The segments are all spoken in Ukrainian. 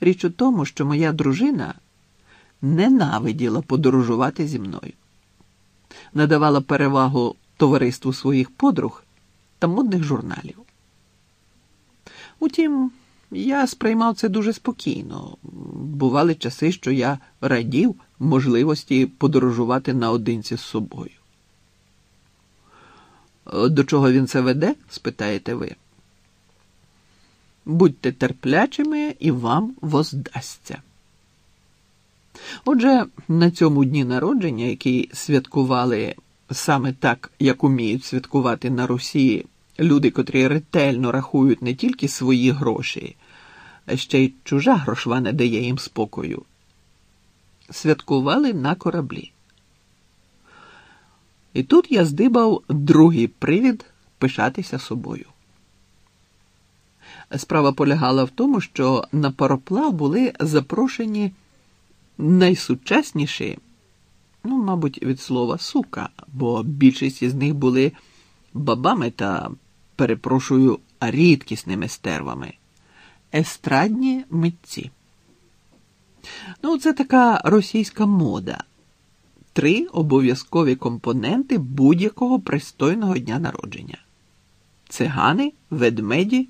Річ у тому, що моя дружина ненавиділа подорожувати зі мною, надавала перевагу товариству своїх подруг та модних журналів. Утім, я сприймав це дуже спокійно. Бували часи, що я радів можливості подорожувати наодинці з собою. До чого він це веде? спитаєте ви. Будьте терплячими і вам воздасться. Отже, на цьому дні народження, який святкували саме так, як уміють святкувати на Росії люди, котрі ретельно рахують не тільки свої гроші, а ще й чужа грошва не дає їм спокою, святкували на кораблі. І тут я здибав другий привід пишатися собою. Справа полягала в тому, що на пароплав були запрошені найсучасніші, ну, мабуть, від слова сука, бо більшість із них були бабами та, перепрошую, рідкісними стервами, естрадні митці. Ну, це така російська мода. Три обов'язкові компоненти будь-якого пристойного дня народження: цигани, ведмеді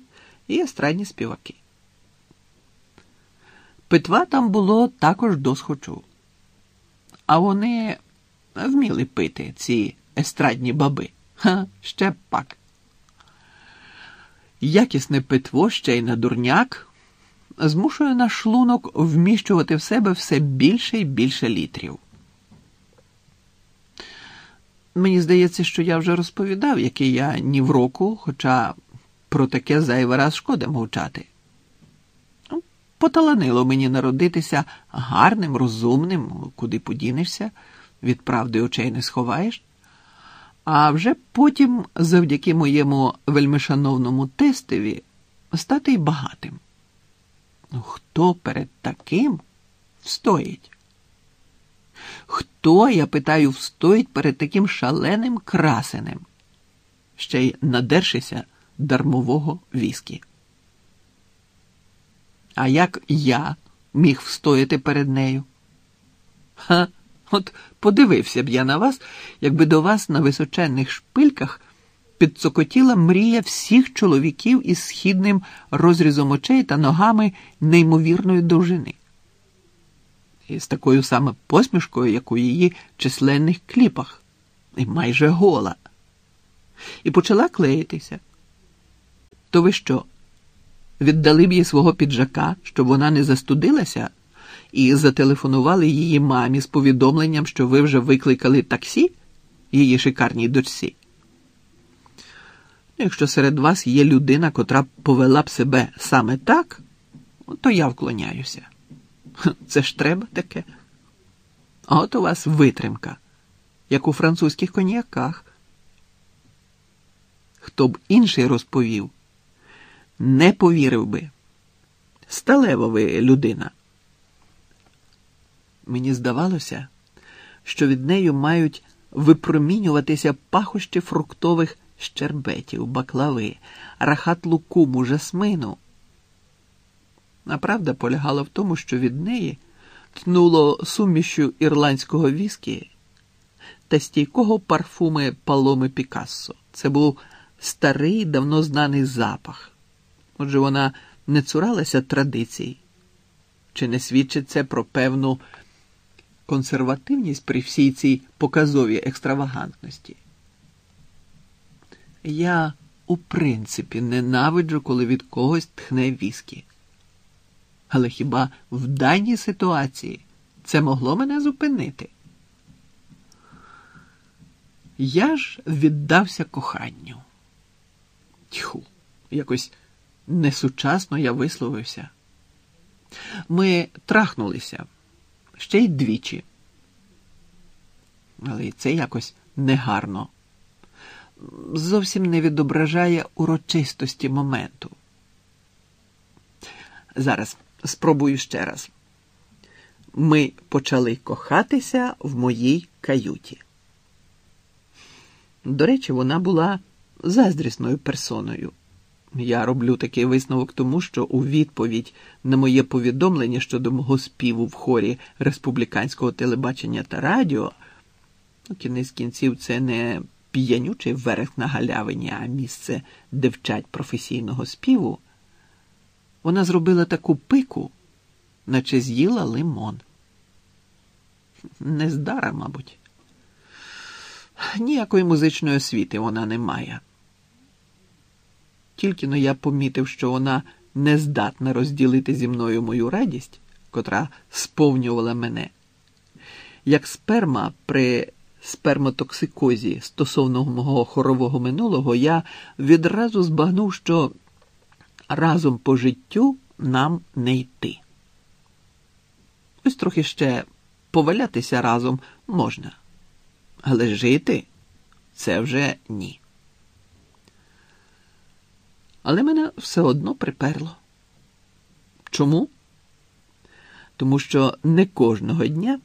і естрадні співаки. Питва там було також досхочу. А вони вміли пити ці естрадні баби. Ха, ще пак. Якісне питво ще й на дурняк змушує наш шлунок вміщувати в себе все більше і більше літрів. Мені здається, що я вже розповідав, який я ні в року, хоча про таке зайвий раз шкода мовчати. Поталанило мені народитися гарним, розумним, куди подінешся, від правди очей не сховаєш. А вже потім, завдяки моєму вельмишановному тестові, стати й багатим. Хто перед таким встоїть? Хто, я питаю, встоїть перед таким шаленим красенем, ще й надершися дармового віскі? А як я міг встояти перед нею? Ха, от подивився б я на вас, якби до вас на височенних шпильках підцокотіла мрія всіх чоловіків із східним розрізом очей та ногами неймовірної довжини і з такою саме посмішкою, як у її численних кліпах, і майже гола, і почала клеїтися. То ви що? Віддали б їй свого піджака, щоб вона не застудилася, і зателефонували її мамі з повідомленням, що ви вже викликали таксі її шикарній дочці. Якщо серед вас є людина, котра повела б себе саме так, то я вклоняюся. Це ж треба таке. От у вас витримка, як у французьких коньяках. Хто б інший розповів, не повірив би. Сталева ви людина. Мені здавалося, що від нею мають випромінюватися пахощі фруктових щербетів, баклави, рахат лукуму, жасмину. А правда полягала в тому, що від неї тнуло сумішю ірландського віскі та стійкого парфуми паломи Пікассо. Це був старий, давно знаний запах. Отже, вона не цуралася традицій. Чи не свідчить це про певну консервативність при всій цій показовій екстравагантності? Я, у принципі, ненавиджу, коли від когось тхне віскі. Але хіба в даній ситуації це могло мене зупинити? Я ж віддався коханню. Тьху, якось несучасно я висловився. Ми трахнулися ще й двічі. Але і це якось негарно. Зовсім не відображає урочистості моменту. Зараз. Спробую ще раз. Ми почали кохатися в моїй каюті. До речі, вона була заздрісною персоною. Я роблю такий висновок тому, що у відповідь на моє повідомлення щодо мого співу в хорі республіканського телебачення та радіо, ну, кінець кінців, це не п'янючий верх на галявині, а місце, де вчать професійного співу, вона зробила таку пику, наче з'їла лимон. Нездара, мабуть. Ніякої музичної освіти вона не має. Тільки но я помітив, що вона не здатна розділити зі мною мою радість, котра сповнювала мене. Як сперма при сперматоксикозі стосовно мого хорового минулого, я відразу збагнув, що разом по життю нам не йти. Ось трохи ще повалятися разом можна, але жити це вже ні. Але мене все одно приперло. Чому? Тому що не кожного дня,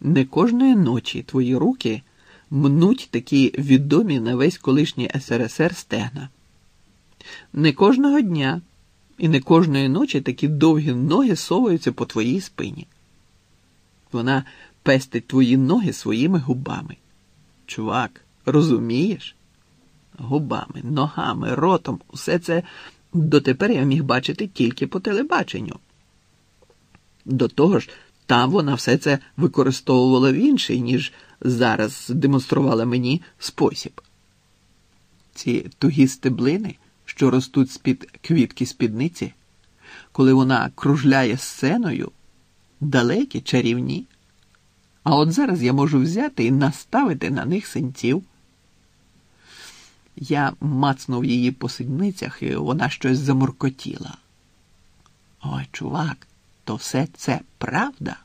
не кожної ночі твої руки мнуть такі відомі на весь колишній СРСР стегна. Не кожного дня і не кожної ночі такі довгі ноги соваються по твоїй спині. Вона пестить твої ноги своїми губами. Чувак, розумієш? Губами, ногами, ротом, усе це дотепер я міг бачити тільки по телебаченню. До того ж, там вона все це використовувала в інший, ніж зараз демонструвала мені спосіб. Ці тугі стеблини, що ростуть з-під квітки спідниці, коли вона кружляє сценою, далекі, чарівні. А от зараз я можу взяти і наставити на них синців. Я мацнув її по сідницях, і вона щось замуркотіла. Ой, чувак, то все це правда?